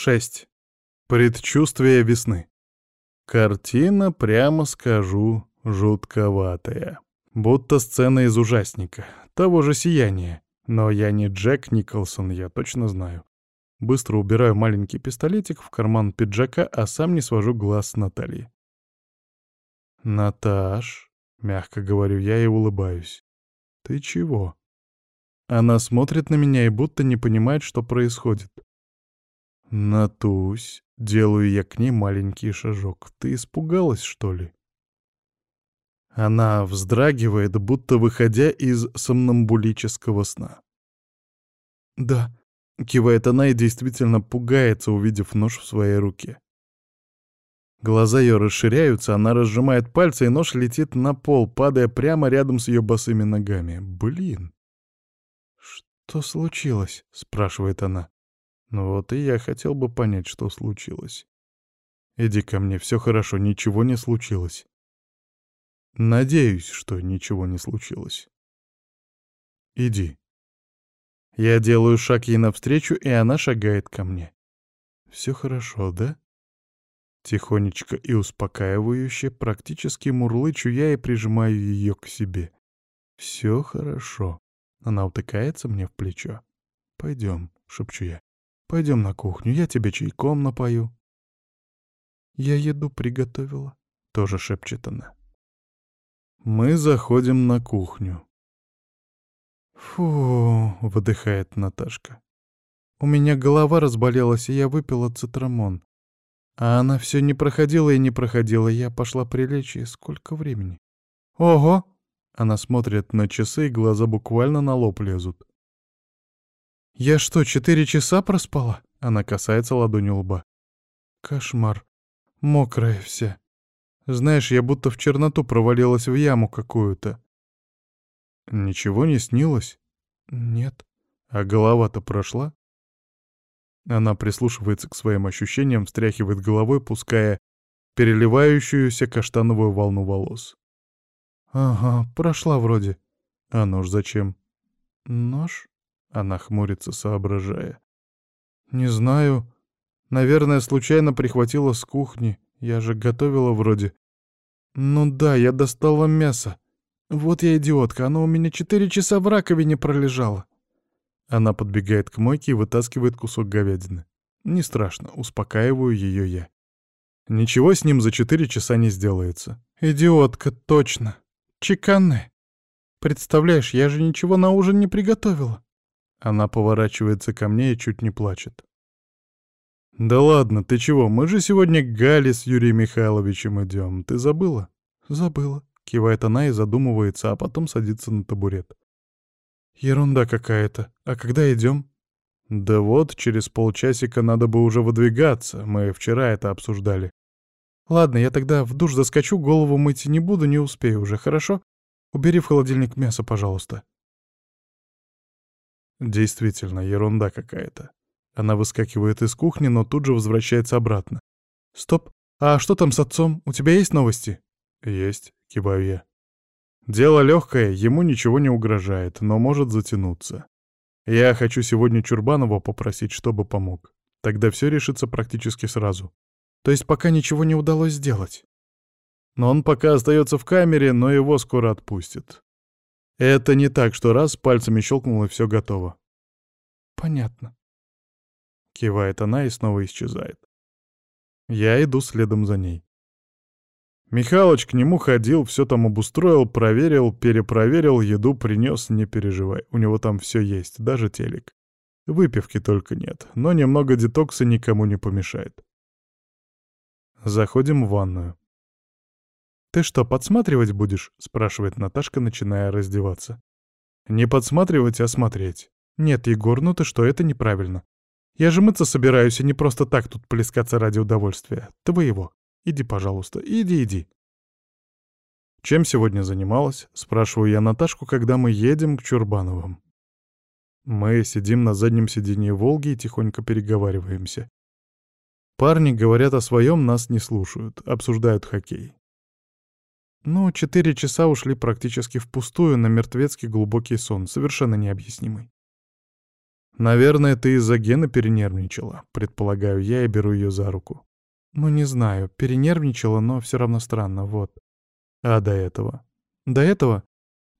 6. Предчувствие весны. Картина, прямо скажу, жутковатая. Будто сцена из ужасника, того же сияния. Но я не Джек Николсон, я точно знаю. Быстро убираю маленький пистолетик в карман пиджака, а сам не свожу глаз с Натальи. «Наташ», — мягко говорю я и улыбаюсь. «Ты чего?» Она смотрит на меня и будто не понимает, что происходит. «Натусь», — делаю я к ней маленький шажок. «Ты испугалась, что ли?» Она вздрагивает, будто выходя из сомнамбулического сна. «Да», — кивает она и действительно пугается, увидев нож в своей руке. Глаза ее расширяются, она разжимает пальцы, и нож летит на пол, падая прямо рядом с ее босыми ногами. «Блин!» «Что случилось?» — спрашивает она. Ну вот и я хотел бы понять, что случилось. Иди ко мне, все хорошо, ничего не случилось. Надеюсь, что ничего не случилось. Иди. Я делаю шаг ей навстречу, и она шагает ко мне. Все хорошо, да? Тихонечко и успокаивающе, практически мурлычу я и прижимаю ее к себе. Все хорошо. Она утыкается мне в плечо. Пойдем, шепчу я. Пойдем на кухню, я тебе чайком напою. Я еду приготовила, тоже шепчет она. Мы заходим на кухню. Фу, выдыхает Наташка. У меня голова разболелась, и я выпила цитрамон. А она все не проходила и не проходила. Я пошла прилечь, и сколько времени? Ого! Она смотрит на часы, и глаза буквально на лоб лезут. «Я что, четыре часа проспала?» Она касается ладонью лба. «Кошмар. Мокрая вся. Знаешь, я будто в черноту провалилась в яму какую-то». «Ничего не снилось?» «Нет». «А голова-то прошла?» Она прислушивается к своим ощущениям, встряхивает головой, пуская переливающуюся каштановую волну волос. «Ага, прошла вроде. А нож зачем?» «Нож?» Она хмурится, соображая. «Не знаю. Наверное, случайно прихватила с кухни. Я же готовила вроде. Ну да, я достала мясо. Вот я идиотка, оно у меня четыре часа в раковине пролежало». Она подбегает к мойке и вытаскивает кусок говядины. Не страшно, успокаиваю ее я. Ничего с ним за четыре часа не сделается. Идиотка, точно. Чеканная. Представляешь, я же ничего на ужин не приготовила. Она поворачивается ко мне и чуть не плачет. «Да ладно, ты чего? Мы же сегодня к Гале с Юрием Михайловичем идем. Ты забыла?» «Забыла», — кивает она и задумывается, а потом садится на табурет. «Ерунда какая-то. А когда идем?» «Да вот, через полчасика надо бы уже выдвигаться. Мы вчера это обсуждали». «Ладно, я тогда в душ заскочу, голову мыть не буду, не успею уже, хорошо? Убери в холодильник мясо, пожалуйста». Действительно, ерунда какая-то. Она выскакивает из кухни, но тут же возвращается обратно. «Стоп! А что там с отцом? У тебя есть новости?» «Есть», — киваю я. «Дело легкое, ему ничего не угрожает, но может затянуться. Я хочу сегодня Чурбанова попросить, чтобы помог. Тогда все решится практически сразу. То есть пока ничего не удалось сделать?» Но он пока остается в камере, но его скоро отпустят. Это не так, что раз пальцами щелкнул и все готово. Понятно. Кивает она и снова исчезает. Я иду следом за ней. Михалыч к нему ходил, все там обустроил, проверил, перепроверил, еду принес, не переживай. У него там все есть, даже телек. Выпивки только нет, но немного детокса никому не помешает. Заходим в ванную. «Ты что, подсматривать будешь?» — спрашивает Наташка, начиная раздеваться. «Не подсматривать, а смотреть». «Нет, Егор, ну ты что, это неправильно. Я же мыться собираюсь, и не просто так тут плескаться ради удовольствия. Твоего. Иди, пожалуйста, иди, иди». «Чем сегодня занималась?» — спрашиваю я Наташку, когда мы едем к Чурбановым. Мы сидим на заднем сиденье «Волги» и тихонько переговариваемся. Парни говорят о своем, нас не слушают, обсуждают хоккей. Ну, четыре часа ушли практически впустую на мертвецкий глубокий сон, совершенно необъяснимый. Наверное, ты из-за Гены перенервничала, предполагаю я и беру ее за руку. Ну, не знаю, перенервничала, но все равно странно, вот. А до этого? До этого?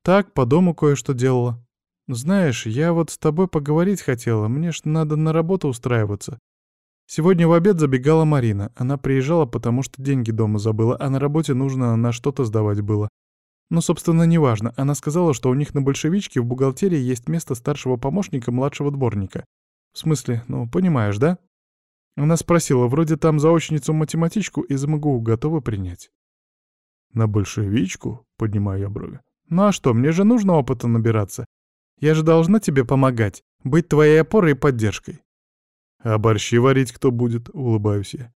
Так, по дому кое-что делала. Знаешь, я вот с тобой поговорить хотела, мне ж надо на работу устраиваться. Сегодня в обед забегала Марина. Она приезжала, потому что деньги дома забыла, а на работе нужно на что-то сдавать было. Ну, собственно, неважно. Она сказала, что у них на большевичке в бухгалтерии есть место старшего помощника младшего дворника. В смысле, ну, понимаешь, да? Она спросила, вроде там заочницу-математичку из МГУ готовы принять. На большевичку? Поднимаю я брови. Ну а что, мне же нужно опыта набираться. Я же должна тебе помогать, быть твоей опорой и поддержкой. «А борщи варить кто будет?» — улыбаюсь я.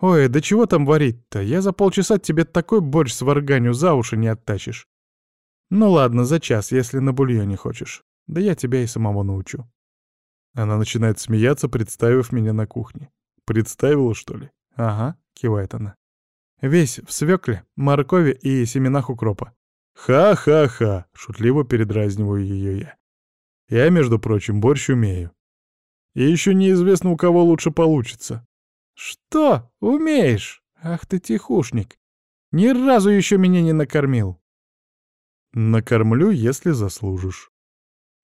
«Ой, да чего там варить-то? Я за полчаса тебе такой борщ с варганью за уши не оттащишь. Ну ладно, за час, если на бульоне хочешь. Да я тебя и самого научу». Она начинает смеяться, представив меня на кухне. «Представила, что ли?» «Ага», — кивает она. «Весь в свекле, моркови и семенах укропа». «Ха-ха-ха!» — шутливо передразниваю ее я. «Я, между прочим, борщ умею. И еще неизвестно, у кого лучше получится. Что? Умеешь? Ах ты тихушник. Ни разу еще меня не накормил. Накормлю, если заслужишь.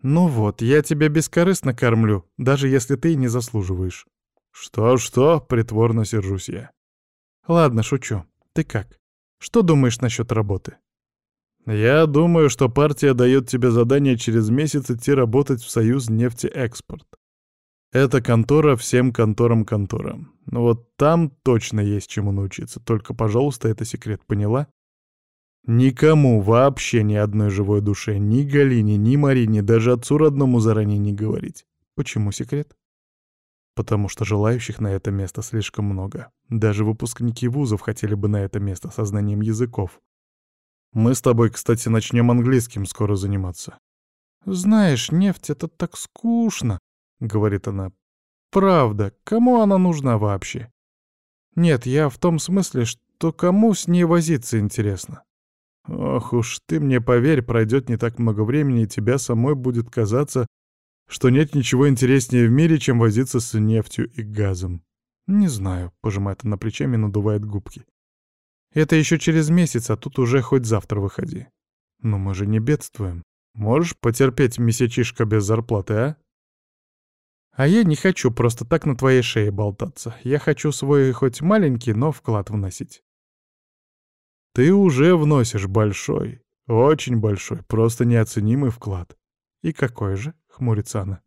Ну вот, я тебя бескорыстно кормлю, даже если ты не заслуживаешь. Что-что, притворно сержусь я. Ладно, шучу. Ты как? Что думаешь насчет работы? Я думаю, что партия дает тебе задание через месяц идти работать в Союз нефтеэкспорт. Это контора всем конторам-конторам. Ну вот там точно есть чему научиться. Только, пожалуйста, это секрет, поняла? Никому, вообще ни одной живой душе, ни Галине, ни Марине, даже отцу родному заранее не говорить. Почему секрет? Потому что желающих на это место слишком много. Даже выпускники вузов хотели бы на это место со знанием языков. Мы с тобой, кстати, начнем английским скоро заниматься. Знаешь, нефть — это так скучно, говорит она. Правда, кому она нужна вообще? Нет, я в том смысле, что кому с ней возиться интересно. Ох уж ты мне поверь, пройдет не так много времени, и тебя самой будет казаться, что нет ничего интереснее в мире, чем возиться с нефтью и газом. Не знаю, пожимает она плечами и надувает губки. Это еще через месяц, а тут уже хоть завтра выходи. Но мы же не бедствуем. Можешь потерпеть месячишко без зарплаты, а? А я не хочу просто так на твоей шее болтаться. Я хочу свой хоть маленький, но вклад вносить. Ты уже вносишь большой, очень большой, просто неоценимый вклад. И какой же? — хмурится она.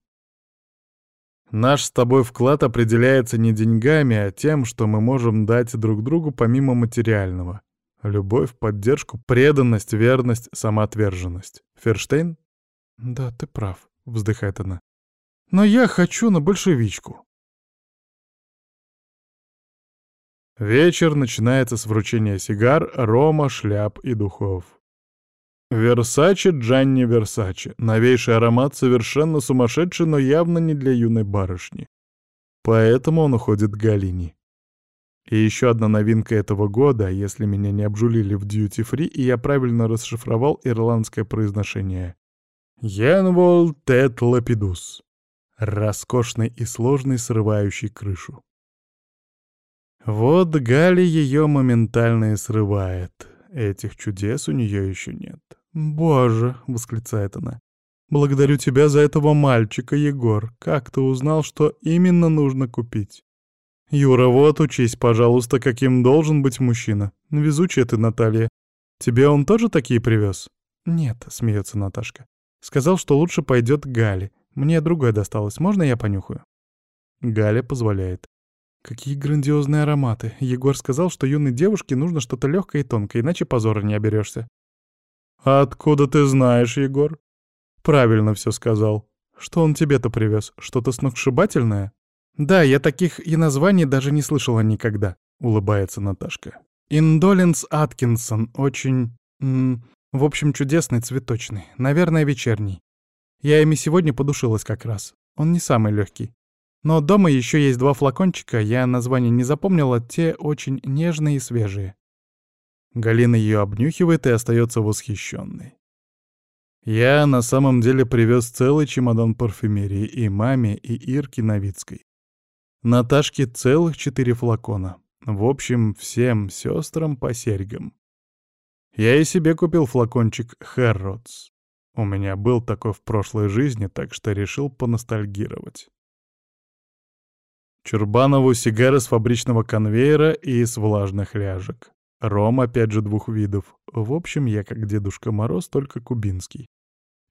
Наш с тобой вклад определяется не деньгами, а тем, что мы можем дать друг другу помимо материального. Любовь, поддержку, преданность, верность, самоотверженность. Ферштейн? Да, ты прав, вздыхает она. Но я хочу на большевичку. Вечер начинается с вручения сигар, рома, шляп и духов. Версаче Джанни Версаче. Новейший аромат совершенно сумасшедший, но явно не для юной барышни. Поэтому он уходит к Галине. И еще одна новинка этого года, если меня не обжулили в дьюти-фри, и я правильно расшифровал ирландское произношение. «Янвол тет лапидус» роскошный и сложный, срывающий крышу. Вот Галя ее моментально и срывает. Этих чудес у нее еще нет. «Боже!» — восклицает она. «Благодарю тебя за этого мальчика, Егор. Как ты узнал, что именно нужно купить?» «Юра, вот учись, пожалуйста, каким должен быть мужчина. Везучая ты, Наталья. Тебе он тоже такие привез?» «Нет», — смеется Наташка. «Сказал, что лучше пойдет к Гале. Мне другое досталось, можно я понюхаю?» Галя позволяет. Какие грандиозные ароматы. Егор сказал, что юной девушке нужно что-то легкое и тонкое, иначе позора не оберешься. «Откуда ты знаешь, Егор?» «Правильно все сказал. Что он тебе-то привез? Что-то сногсшибательное?» «Да, я таких и названий даже не слышала никогда», — улыбается Наташка. «Индолинс Аткинсон. Очень... М в общем, чудесный, цветочный. Наверное, вечерний. Я ими сегодня подушилась как раз. Он не самый легкий. Но дома еще есть два флакончика, я название не запомнила, те очень нежные и свежие. Галина ее обнюхивает и остается восхищенной. Я на самом деле привез целый чемодан парфюмерии и маме, и Ирке Новицкой. Наташке целых четыре флакона. В общем, всем сестрам по серьгам. Я и себе купил флакончик Хэрротс. У меня был такой в прошлой жизни, так что решил поностальгировать. Чурбанову сигары с фабричного конвейера и с влажных ляжек. Ром, опять же, двух видов. В общем, я как Дедушка Мороз, только кубинский.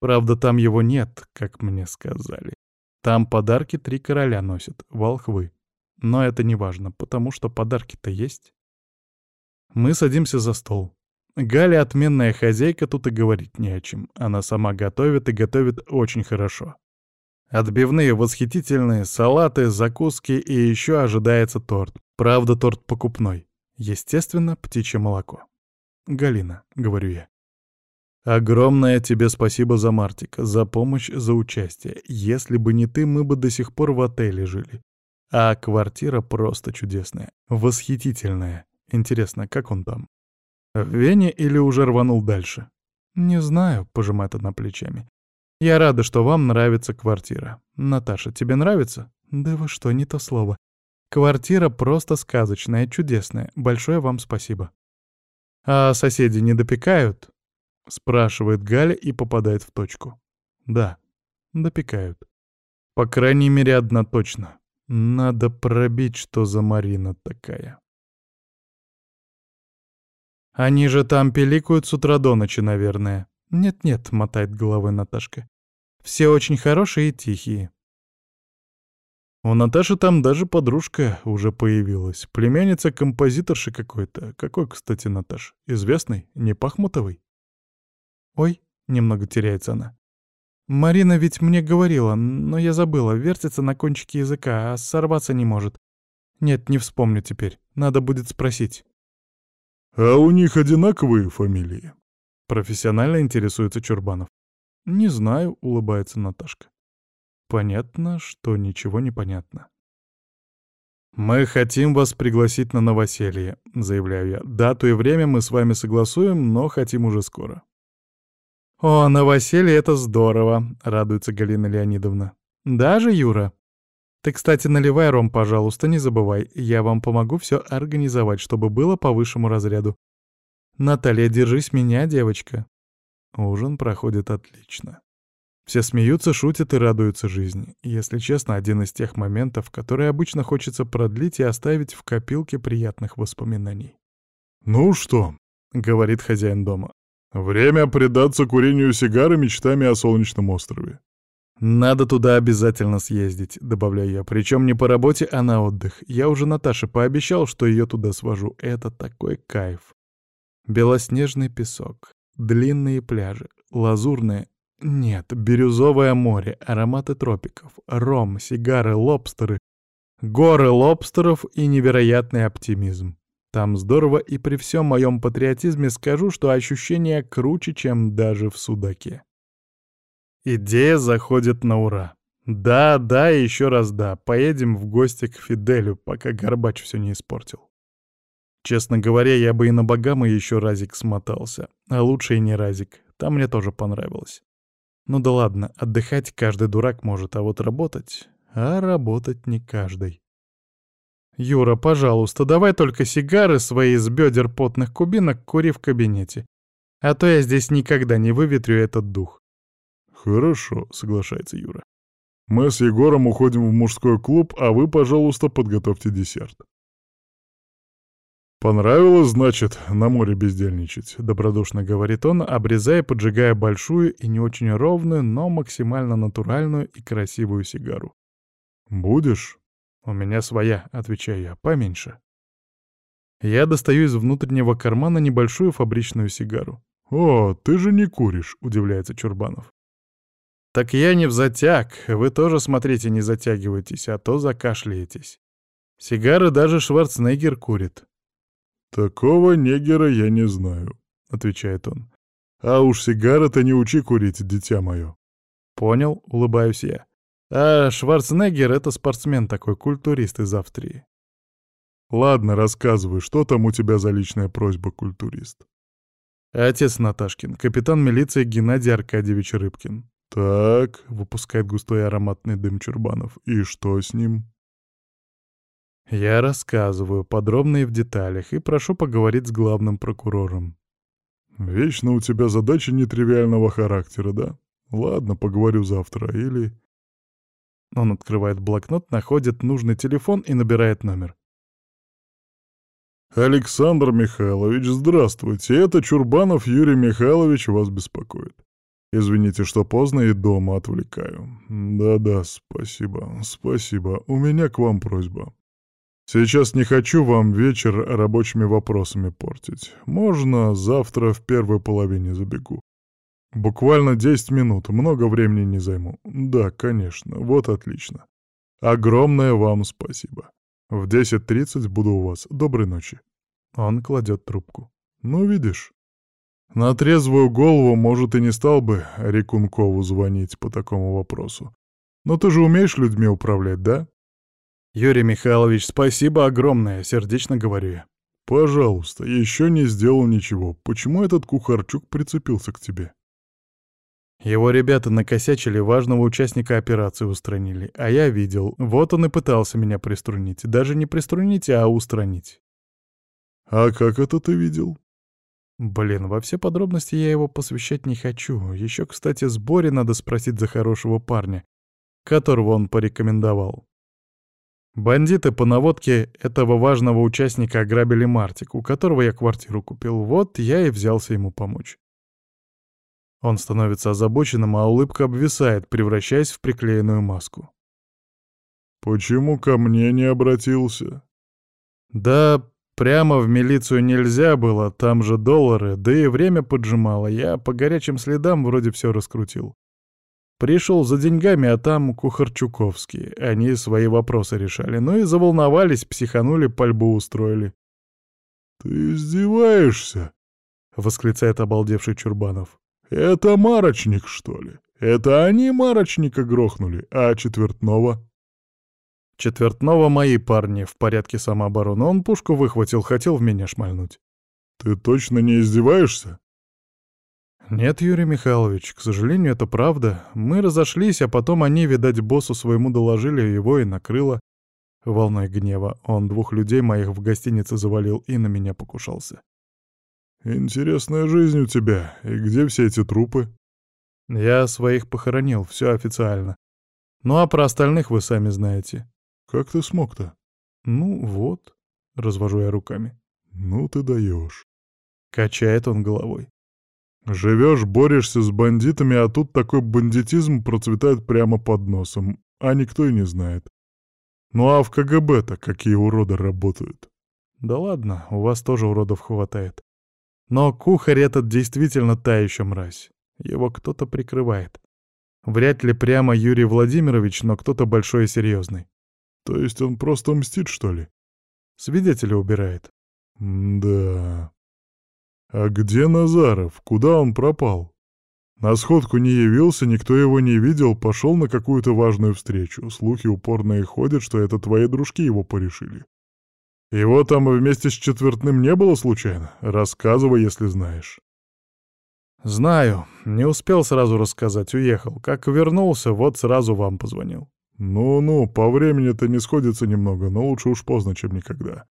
Правда, там его нет, как мне сказали. Там подарки три короля носят, волхвы. Но это не важно, потому что подарки-то есть. Мы садимся за стол. Галя отменная хозяйка, тут и говорить не о чем. Она сама готовит и готовит очень хорошо. Отбивные восхитительные, салаты, закуски и еще ожидается торт. Правда, торт покупной. Естественно, птичье молоко. «Галина», — говорю я. Огромное тебе спасибо за Мартика, за помощь, за участие. Если бы не ты, мы бы до сих пор в отеле жили. А квартира просто чудесная, восхитительная. Интересно, как он там? В Вене или уже рванул дальше? Не знаю, пожимает она плечами. Я рада, что вам нравится квартира. Наташа, тебе нравится? Да вы что, не то слово. Квартира просто сказочная, чудесная. Большое вам спасибо. А соседи не допекают? — спрашивает Галя и попадает в точку. «Да, допекают. По крайней мере, одна точно. Надо пробить, что за Марина такая». «Они же там пиликают с утра до ночи, наверное». «Нет-нет», — мотает головой Наташка. «Все очень хорошие и тихие». У Наташи там даже подружка уже появилась. Племянница композиторши какой-то. Какой, кстати, Наташ? Известный? Не Пахмутовый? «Ой», — немного теряется она. «Марина ведь мне говорила, но я забыла, вертится на кончике языка, а сорваться не может. Нет, не вспомню теперь, надо будет спросить». «А у них одинаковые фамилии?» Профессионально интересуется Чурбанов. «Не знаю», — улыбается Наташка. «Понятно, что ничего не понятно». «Мы хотим вас пригласить на новоселье», — заявляю я. «Дату и время мы с вами согласуем, но хотим уже скоро». «О, новоселье — это здорово», — радуется Галина Леонидовна. «Даже Юра?» «Ты, кстати, наливай ром, пожалуйста, не забывай. Я вам помогу все организовать, чтобы было по высшему разряду. Наталья, держись меня, девочка». Ужин проходит отлично. Все смеются, шутят и радуются жизни. Если честно, один из тех моментов, которые обычно хочется продлить и оставить в копилке приятных воспоминаний. «Ну что?» — говорит хозяин дома. Время предаться курению сигары мечтами о солнечном острове. «Надо туда обязательно съездить», — добавляю я. «Причем не по работе, а на отдых. Я уже Наташе пообещал, что ее туда свожу. Это такой кайф. Белоснежный песок, длинные пляжи, лазурное... Нет, бирюзовое море, ароматы тропиков, ром, сигары, лобстеры, горы лобстеров и невероятный оптимизм. Там здорово, и при всем моем патриотизме скажу, что ощущение круче, чем даже в Судаке. Идея заходит на ура. Да, да и еще раз да. Поедем в гости к Фиделю, пока Горбач все не испортил. Честно говоря, я бы и на Багамы еще разик смотался. А лучше и не разик. Там мне тоже понравилось. Ну да ладно, отдыхать каждый дурак может, а вот работать... А работать не каждый. «Юра, пожалуйста, давай только сигары свои с бедер потных кубинок кури в кабинете. А то я здесь никогда не выветрю этот дух». «Хорошо», — соглашается Юра. «Мы с Егором уходим в мужской клуб, а вы, пожалуйста, подготовьте десерт». «Понравилось, значит, на море бездельничать», — добродушно говорит он, обрезая и поджигая большую и не очень ровную, но максимально натуральную и красивую сигару. «Будешь?» «У меня своя», — отвечаю я, — «поменьше». Я достаю из внутреннего кармана небольшую фабричную сигару. «О, ты же не куришь», — удивляется Чурбанов. «Так я не в затяг. Вы тоже, смотрите, не затягивайтесь, а то закашляетесь. Сигары даже Шварценеггер курит». «Такого негера я не знаю», — отвечает он. «А уж сигары-то не учи курить, дитя мое». «Понял», — улыбаюсь я. А Шварценеггер — это спортсмен такой, культурист из Австрии. Ладно, рассказывай, что там у тебя за личная просьба, культурист? Отец Наташкин, капитан милиции Геннадий Аркадьевич Рыбкин. Так, выпускает густой ароматный дым Чурбанов. И что с ним? Я рассказываю, подробно и в деталях, и прошу поговорить с главным прокурором. Вечно у тебя задачи нетривиального характера, да? Ладно, поговорю завтра, или... Он открывает блокнот, находит нужный телефон и набирает номер. «Александр Михайлович, здравствуйте. Это Чурбанов Юрий Михайлович вас беспокоит. Извините, что поздно и дома отвлекаю. Да-да, спасибо, спасибо. У меня к вам просьба. Сейчас не хочу вам вечер рабочими вопросами портить. Можно завтра в первой половине забегу. Буквально 10 минут, много времени не займу. Да, конечно, вот отлично. Огромное вам спасибо. В 10.30 буду у вас. Доброй ночи. Он кладет трубку. Ну, видишь. На трезвую голову, может, и не стал бы Рекункову звонить по такому вопросу. Но ты же умеешь людьми управлять, да? Юрий Михайлович, спасибо огромное, сердечно говорю я. Пожалуйста, еще не сделал ничего. Почему этот Кухарчук прицепился к тебе? Его ребята накосячили, важного участника операции устранили. А я видел, вот он и пытался меня приструнить. Даже не приструнить, а устранить. А как это ты видел? Блин, во все подробности я его посвящать не хочу. Еще, кстати, с Бори надо спросить за хорошего парня, которого он порекомендовал. Бандиты по наводке этого важного участника ограбили Мартик, у которого я квартиру купил. Вот я и взялся ему помочь. Он становится озабоченным, а улыбка обвисает, превращаясь в приклеенную маску. «Почему ко мне не обратился?» «Да прямо в милицию нельзя было, там же доллары, да и время поджимало. Я по горячим следам вроде все раскрутил. Пришел за деньгами, а там Кухарчуковские. Они свои вопросы решали. Ну и заволновались, психанули, пальбу устроили». «Ты издеваешься?» — восклицает обалдевший Чурбанов. «Это Марочник, что ли? Это они Марочника грохнули, а Четвертного?» «Четвертного мои парни в порядке самообороны. Он пушку выхватил, хотел в меня шмальнуть». «Ты точно не издеваешься?» «Нет, Юрий Михайлович, к сожалению, это правда. Мы разошлись, а потом они, видать, боссу своему доложили, его и накрыло. Волной гнева он двух людей моих в гостинице завалил и на меня покушался. «Интересная жизнь у тебя. И где все эти трупы?» «Я своих похоронил, все официально. Ну а про остальных вы сами знаете». «Как ты смог-то?» «Ну вот», — развожу я руками. «Ну ты даешь». Качает он головой. «Живешь, борешься с бандитами, а тут такой бандитизм процветает прямо под носом, а никто и не знает. Ну а в КГБ-то какие уроды работают?» «Да ладно, у вас тоже уродов хватает. Но кухарь этот действительно та еще мразь. Его кто-то прикрывает. Вряд ли прямо Юрий Владимирович, но кто-то большой и серьезный. То есть он просто мстит, что ли? Свидетеля убирает. да. А где Назаров? Куда он пропал? На сходку не явился, никто его не видел, пошел на какую-то важную встречу. Слухи упорные ходят, что это твои дружки его порешили. Его там вместе с четвертным не было случайно? Рассказывай, если знаешь. Знаю. Не успел сразу рассказать, уехал. Как вернулся, вот сразу вам позвонил. Ну-ну, по времени-то не сходится немного, но лучше уж поздно, чем никогда.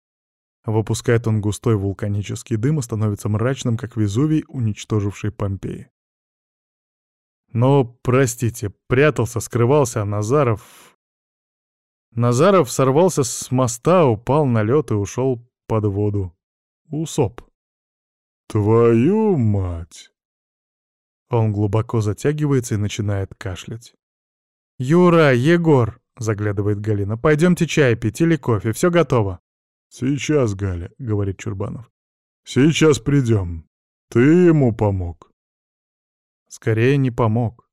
Выпускает он густой вулканический дым и становится мрачным, как Везувий, уничтоживший Помпеи. Но, простите, прятался, скрывался, а Назаров... Назаров сорвался с моста, упал на лед и ушел под воду. Усоп. «Твою мать!» Он глубоко затягивается и начинает кашлять. «Юра, Егор!» — заглядывает Галина. «Пойдемте чай пить или кофе, все готово». «Сейчас, Галя», — говорит Чурбанов. «Сейчас придем. Ты ему помог». Скорее не помог.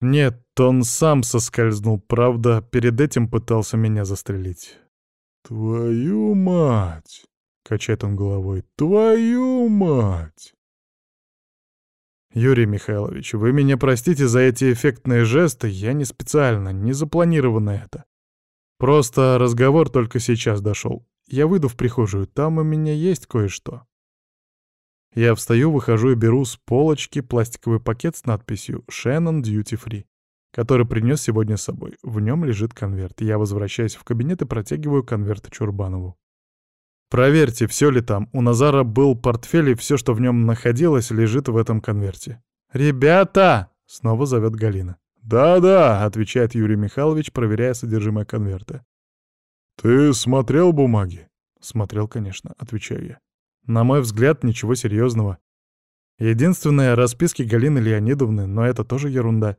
Нет, он сам соскользнул, правда, перед этим пытался меня застрелить. «Твою мать!» — качает он головой. «Твою мать!» «Юрий Михайлович, вы меня простите за эти эффектные жесты, я не специально, не запланировано это. Просто разговор только сейчас дошел. Я выйду в прихожую, там у меня есть кое-что». Я встаю, выхожу и беру с полочки пластиковый пакет с надписью «Shannon Duty Free», который принес сегодня с собой. В нем лежит конверт. Я возвращаюсь в кабинет и протягиваю конверт Чурбанову. «Проверьте, все ли там. У Назара был портфель, и все, что в нем находилось, лежит в этом конверте». «Ребята!» — снова зовет Галина. «Да-да», — отвечает Юрий Михайлович, проверяя содержимое конверта. «Ты смотрел бумаги?» «Смотрел, конечно», — отвечаю я. На мой взгляд, ничего серьезного. Единственное — расписки Галины Леонидовны, но это тоже ерунда.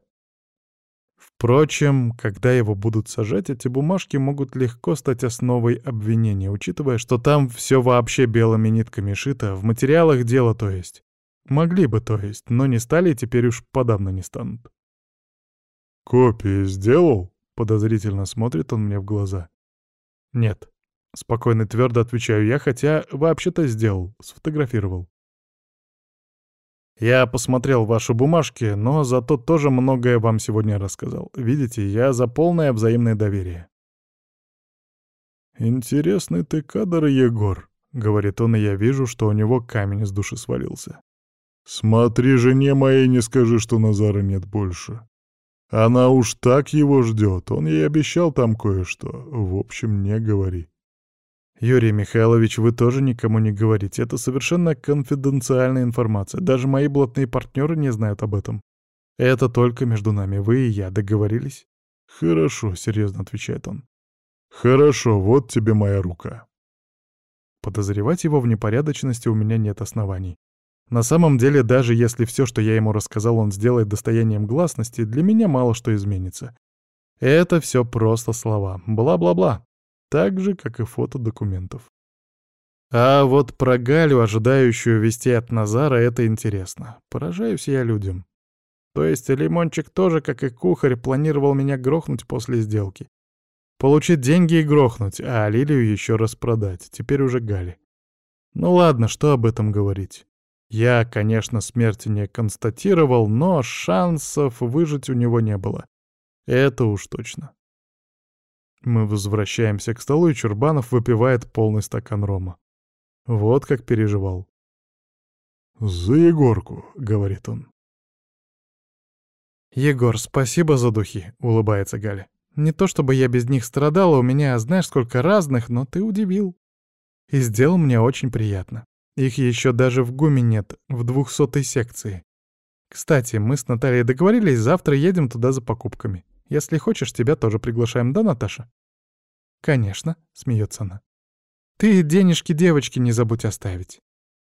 Впрочем, когда его будут сажать, эти бумажки могут легко стать основой обвинения, учитывая, что там все вообще белыми нитками шито, в материалах дела то есть. Могли бы, то есть, но не стали и теперь уж подавно не станут. «Копии сделал?» — подозрительно смотрит он мне в глаза. «Нет», — спокойно и твердо отвечаю я, хотя вообще-то сделал, сфотографировал. Я посмотрел ваши бумажки, но зато тоже многое вам сегодня рассказал. Видите, я за полное взаимное доверие. «Интересный ты кадр, Егор», — говорит он, и я вижу, что у него камень с души свалился. «Смотри, жене моей не скажи, что Назара нет больше. Она уж так его ждет, он ей обещал там кое-что. В общем, не говори. Юрий Михайлович, вы тоже никому не говорите. Это совершенно конфиденциальная информация. Даже мои блатные партнеры не знают об этом. Это только между нами. Вы и я договорились? Хорошо, серьезно отвечает он. Хорошо, вот тебе моя рука. Подозревать его в непорядочности у меня нет оснований. На самом деле, даже если все, что я ему рассказал, он сделает достоянием гласности, для меня мало что изменится. Это все просто слова. Бла-бла-бла. Так же, как и фото документов. А вот про Галю, ожидающую вести от Назара, это интересно. Поражаюсь я людям. То есть Лимончик тоже, как и кухарь, планировал меня грохнуть после сделки. Получить деньги и грохнуть, а Лилию еще раз продать. Теперь уже Гали. Ну ладно, что об этом говорить. Я, конечно, смерти не констатировал, но шансов выжить у него не было. Это уж точно. Мы возвращаемся к столу, и Чурбанов выпивает полный стакан рома. Вот как переживал. «За Егорку», — говорит он. «Егор, спасибо за духи», — улыбается Галя. «Не то чтобы я без них страдала, у меня знаешь сколько разных, но ты удивил. И сделал мне очень приятно. Их еще даже в ГУМе нет, в двухсотой секции. Кстати, мы с Натальей договорились, завтра едем туда за покупками. Если хочешь, тебя тоже приглашаем, да, Наташа?» «Конечно», — смеется она. «Ты денежки девочки не забудь оставить.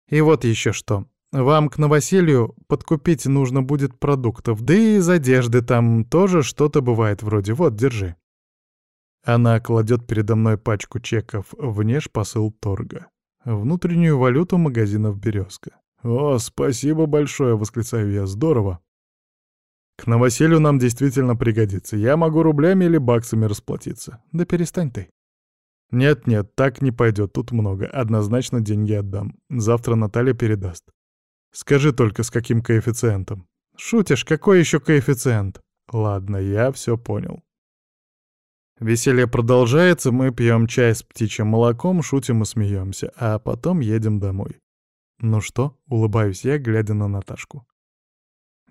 И вот еще что. Вам к новоселью подкупить нужно будет продуктов, да и из одежды там тоже что-то бывает вроде. Вот, держи». Она кладет передо мной пачку чеков внеш посыл торга. Внутреннюю валюту магазинов «Березка». «О, спасибо большое!» — восклицаю я. «Здорово!» «К новоселью нам действительно пригодится. Я могу рублями или баксами расплатиться. Да перестань ты». «Нет-нет, так не пойдет, тут много. Однозначно деньги отдам. Завтра Наталья передаст. Скажи только, с каким коэффициентом». «Шутишь, какой еще коэффициент?» «Ладно, я все понял». Веселье продолжается, мы пьем чай с птичьим молоком, шутим и смеемся, а потом едем домой. Ну что, улыбаюсь я, глядя на Наташку.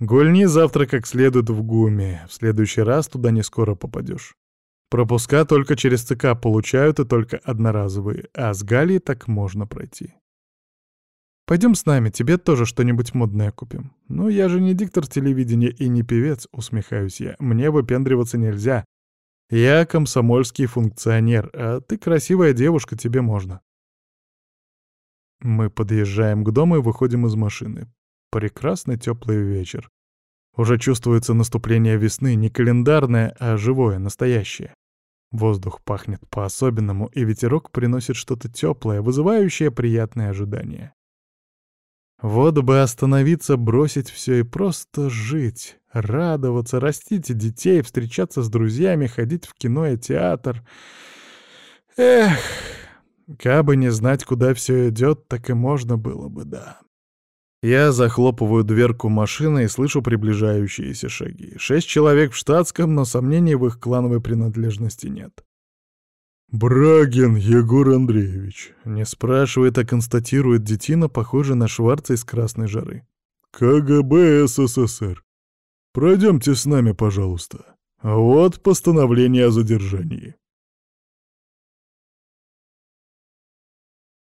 Гульни завтра как следует в ГУМе, в следующий раз туда не скоро попадешь. Пропуска только через ЦК получают и только одноразовые, а с Галей так можно пройти. Пойдем с нами, тебе тоже что-нибудь модное купим. Ну, я же не диктор телевидения и не певец, усмехаюсь я. Мне выпендриваться нельзя, я комсомольский функционер, а ты красивая девушка, тебе можно. Мы подъезжаем к дому и выходим из машины. Прекрасный теплый вечер. Уже чувствуется наступление весны, не календарное, а живое, настоящее. Воздух пахнет по-особенному, и ветерок приносит что-то теплое, вызывающее приятное ожидание. Вот бы остановиться, бросить все и просто жить, радоваться, растить детей, встречаться с друзьями, ходить в кино и театр. Эх, кабы не знать, куда все идет, так и можно было бы, да. Я захлопываю дверку машины и слышу приближающиеся шаги. Шесть человек в штатском, но сомнений в их клановой принадлежности нет. «Брагин Егор Андреевич», — не спрашивает, а констатирует детина, похожий на Шварца из «Красной жары». «КГБ СССР. Пройдемте с нами, пожалуйста. Вот постановление о задержании».